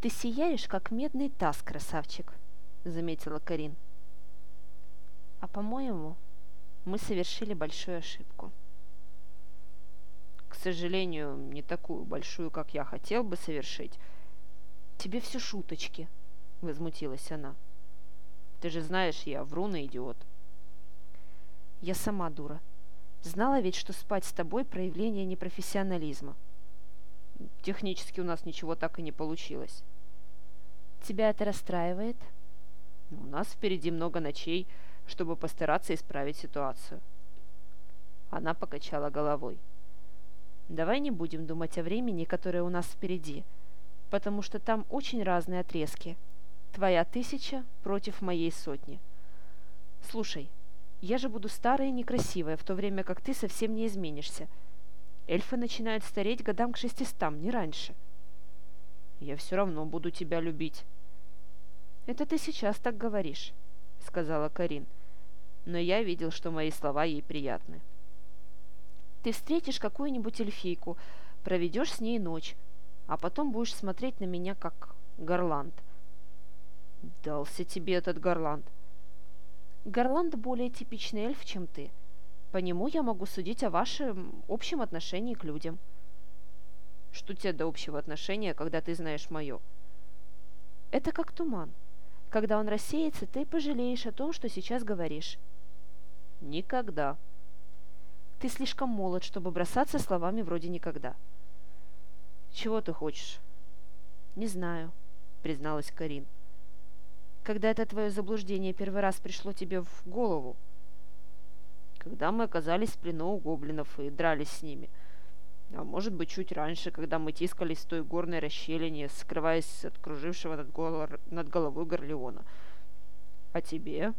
«Ты сияешь, как медный таз, красавчик», — заметила Карин. «А по-моему, мы совершили большую ошибку». «К сожалению, не такую большую, как я хотел бы совершить». «Тебе все шуточки», — возмутилась она. «Ты же знаешь, я врун и идиот». «Я сама дура. Знала ведь, что спать с тобой – проявление непрофессионализма». «Технически у нас ничего так и не получилось». Тебя это расстраивает? У нас впереди много ночей, чтобы постараться исправить ситуацию. Она покачала головой. Давай не будем думать о времени, которое у нас впереди, потому что там очень разные отрезки. Твоя тысяча против моей сотни. Слушай, я же буду старая и некрасивая, в то время как ты совсем не изменишься. Эльфы начинают стареть годам к шестистам, не раньше. Я все равно буду тебя любить. «Это ты сейчас так говоришь», — сказала Карин. Но я видел, что мои слова ей приятны. «Ты встретишь какую-нибудь эльфийку, проведешь с ней ночь, а потом будешь смотреть на меня как Гарланд». «Дался тебе этот Гарланд». «Гарланд более типичный эльф, чем ты. По нему я могу судить о вашем общем отношении к людям». «Что тебе до общего отношения, когда ты знаешь мое?» «Это как туман. Когда он рассеется, ты пожалеешь о том, что сейчас говоришь. Никогда. Ты слишком молод, чтобы бросаться словами вроде «никогда». Чего ты хочешь? Не знаю, призналась Карин. Когда это твое заблуждение первый раз пришло тебе в голову? Когда мы оказались в плену у гоблинов и дрались с ними – а может быть, чуть раньше, когда мы тискались в той горной расщелине, скрываясь от кружившего над, гол... над головой Горлеона. А тебе?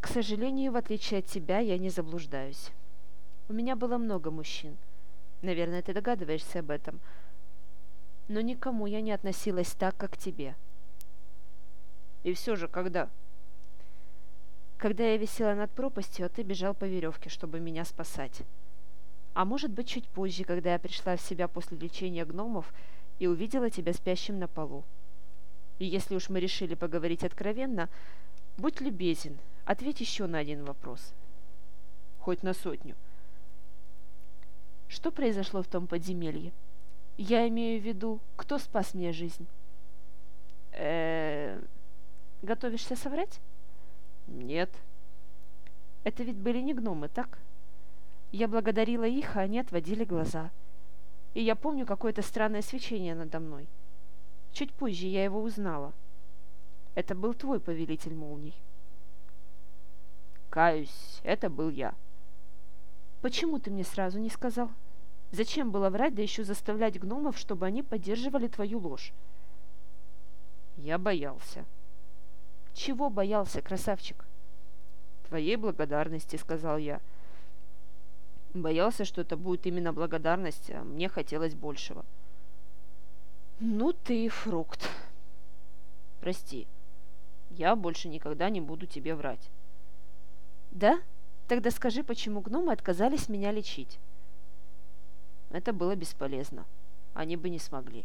К сожалению, в отличие от тебя, я не заблуждаюсь. У меня было много мужчин. Наверное, ты догадываешься об этом. Но никому я не относилась так, как к тебе. И все же, когда? Когда я висела над пропастью, а ты бежал по веревке, чтобы меня спасать а может быть чуть позже, когда я пришла в себя после лечения гномов и увидела тебя спящим на полу. И если уж мы решили поговорить откровенно, будь любезен, ответь еще на один вопрос. Хоть на сотню. Что произошло в том подземелье? Я имею в виду, кто спас мне жизнь? э Готовишься соврать? Нет. Это ведь были не гномы, так? — я благодарила их, а они отводили глаза. И я помню какое-то странное свечение надо мной. Чуть позже я его узнала. Это был твой повелитель молний. Каюсь, это был я. Почему ты мне сразу не сказал? Зачем было врать, да еще заставлять гномов, чтобы они поддерживали твою ложь? Я боялся. Чего боялся, красавчик? Твоей благодарности, сказал я. — Боялся, что это будет именно благодарность, а мне хотелось большего. Ну ты и фрукт. Прости, я больше никогда не буду тебе врать. Да? Тогда скажи, почему гномы отказались меня лечить? Это было бесполезно. Они бы не смогли.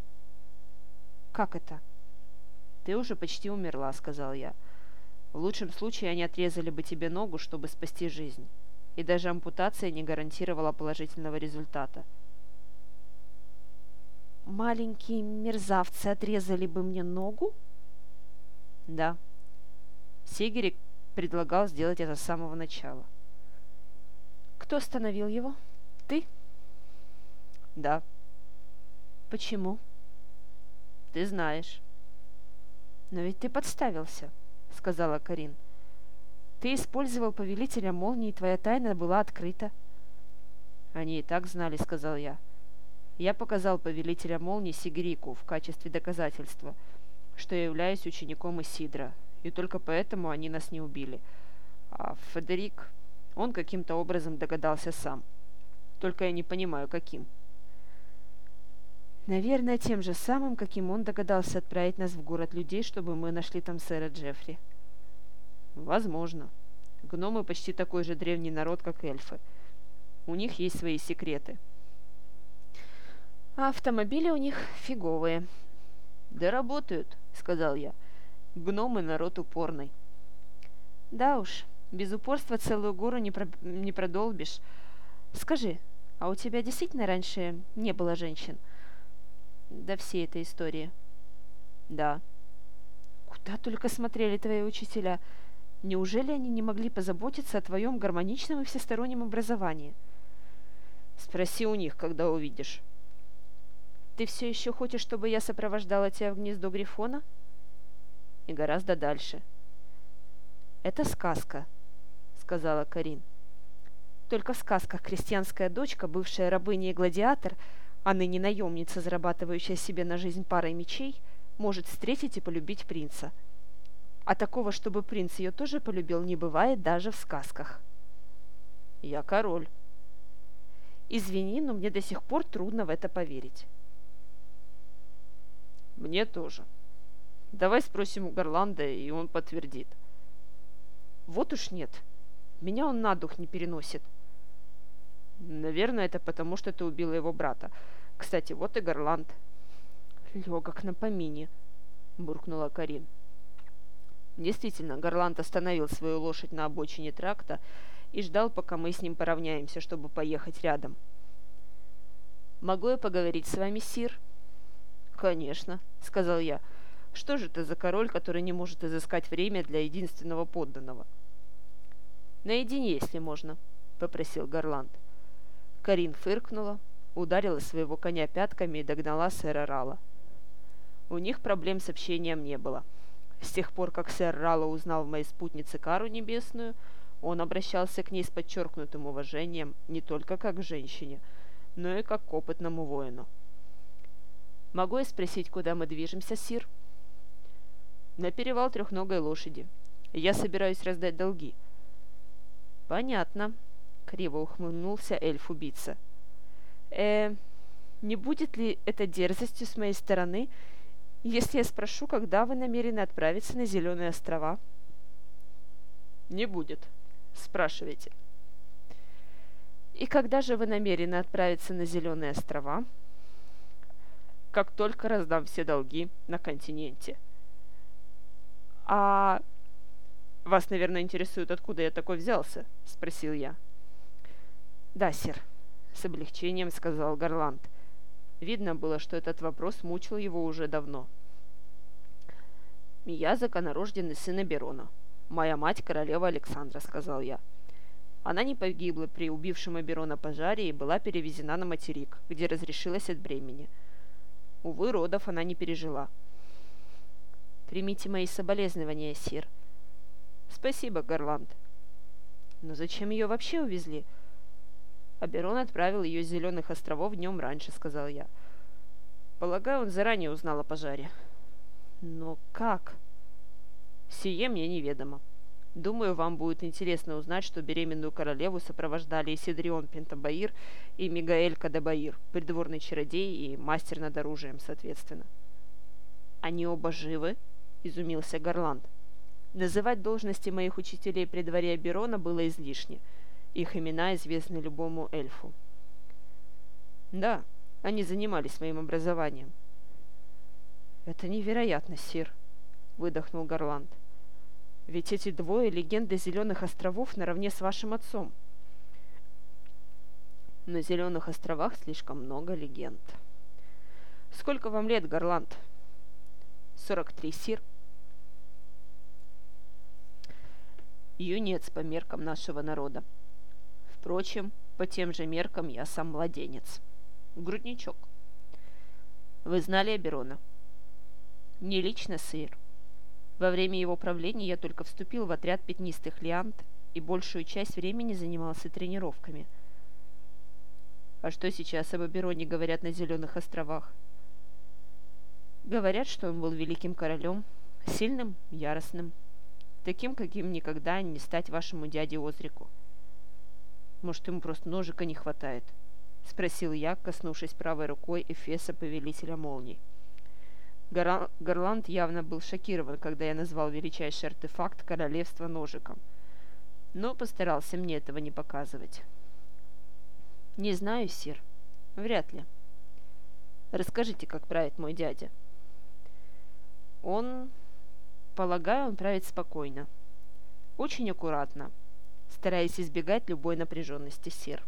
Как это? Ты уже почти умерла, сказал я. В лучшем случае они отрезали бы тебе ногу, чтобы спасти жизнь и даже ампутация не гарантировала положительного результата. «Маленькие мерзавцы отрезали бы мне ногу?» «Да». Сигерик предлагал сделать это с самого начала. «Кто остановил его? Ты?» «Да». «Почему?» «Ты знаешь». «Но ведь ты подставился», — сказала Карин. — ты использовал повелителя молнии, твоя тайна была открыта. Они и так знали, сказал я. Я показал повелителя молнии Сигрику в качестве доказательства, что я являюсь учеником Исидра, и только поэтому они нас не убили. А Федерик, он каким-то образом догадался сам. Только я не понимаю, каким. Наверное, тем же самым, каким он догадался отправить нас в город людей, чтобы мы нашли там сэра Джеффри. Возможно. Гномы почти такой же древний народ, как эльфы. У них есть свои секреты. А автомобили у них фиговые. Да работают, сказал я. Гномы народ упорный. Да уж, без упорства целую гору не, про... не продолбишь. Скажи, а у тебя действительно раньше не было женщин? До всей этой истории. Да. Куда только смотрели твои учителя. Неужели они не могли позаботиться о твоем гармоничном и всестороннем образовании? Спроси у них, когда увидишь. Ты все еще хочешь, чтобы я сопровождала тебя в гнездо Грифона? И гораздо дальше. Это сказка, сказала Карин. Только в сказках крестьянская дочка, бывшая рабыня и гладиатор, а ныне наемница, зарабатывающая себе на жизнь парой мечей, может встретить и полюбить принца. А такого, чтобы принц ее тоже полюбил, не бывает даже в сказках. Я король. Извини, но мне до сих пор трудно в это поверить. Мне тоже. Давай спросим у Горланда, и он подтвердит. Вот уж нет. Меня он на дух не переносит. Наверное, это потому, что ты убила его брата. Кстати, вот и Горланд. Легок на помине, буркнула Карин. Действительно, Горланд остановил свою лошадь на обочине тракта и ждал, пока мы с ним поравняемся, чтобы поехать рядом. «Могу я поговорить с вами, Сир?» «Конечно», — сказал я. «Что же это за король, который не может изыскать время для единственного подданного?» «Наедине, если можно», — попросил Горланд. Карин фыркнула, ударила своего коня пятками и догнала сэра Рала. У них проблем с общением не было. С тех пор, как сэр Рала узнал в моей спутнице Кару Небесную, он обращался к ней с подчеркнутым уважением не только как к женщине, но и как к опытному воину. «Могу я спросить, куда мы движемся, Сир?» «На перевал трехногой лошади. Я собираюсь раздать долги». «Понятно», — криво ухмыльнулся эльф-убийца. «Э, не будет ли это дерзостью с моей стороны, если я спрошу, когда вы намерены отправиться на Зеленые острова?» «Не будет», Спрашивайте. И когда же вы намерены отправиться на Зеленые острова? Как только раздам все долги на континенте. А вас, наверное, интересует, откуда я такой взялся? Спросил я. Да, сир, с облегчением сказал Гарланд. Видно было, что этот вопрос мучил его уже давно. Я законорожденный сын Аберона, «Моя мать – королева Александра», – сказал я. Она не погибла при убившем Аберона пожаре и была перевезена на материк, где разрешилась от бремени. Увы, родов она не пережила. «Примите мои соболезнования, сир». «Спасибо, Гарланд». «Но зачем ее вообще увезли?» Аберон отправил ее с Зеленых островов днем раньше, сказал я. Полагаю, он заранее узнал о пожаре. Но как? Сие мне неведомо. Думаю, вам будет интересно узнать, что беременную королеву сопровождали Исидрион Пентабаир и Мигаэль Кадабаир, придворный чародей и мастер над оружием, соответственно. «Они оба живы?» – изумился Гарланд. Называть должности моих учителей при дворе Аберона было излишне. Их имена известны любому эльфу. «Да, они занимались моим образованием». «Это невероятно, Сир», — выдохнул Гарланд. «Ведь эти двое — легенды Зеленых островов наравне с вашим отцом». На Зеленых островах слишком много легенд. Сколько вам лет, Гарланд? Сорок три, сир. Юнец по меркам нашего народа. Впрочем, по тем же меркам я сам младенец. Грудничок. Вы знали Аберона? Не лично, сыр. Во время его правления я только вступил в отряд пятнистых лиант и большую часть времени занимался тренировками. А что сейчас об Абероне говорят на Зеленых островах? Говорят, что он был великим королем, сильным, яростным, таким, каким никогда не стать вашему дяде Озрику. Может, ему просто ножика не хватает? — спросил я, коснувшись правой рукой Эфеса Повелителя Молний. Горланд явно был шокирован, когда я назвал величайший артефакт королевства ножиком, но постарался мне этого не показывать. «Не знаю, сир. Вряд ли. Расскажите, как правит мой дядя». Он... Полагаю, он правит спокойно. Очень аккуратно, стараясь избегать любой напряженности, сир.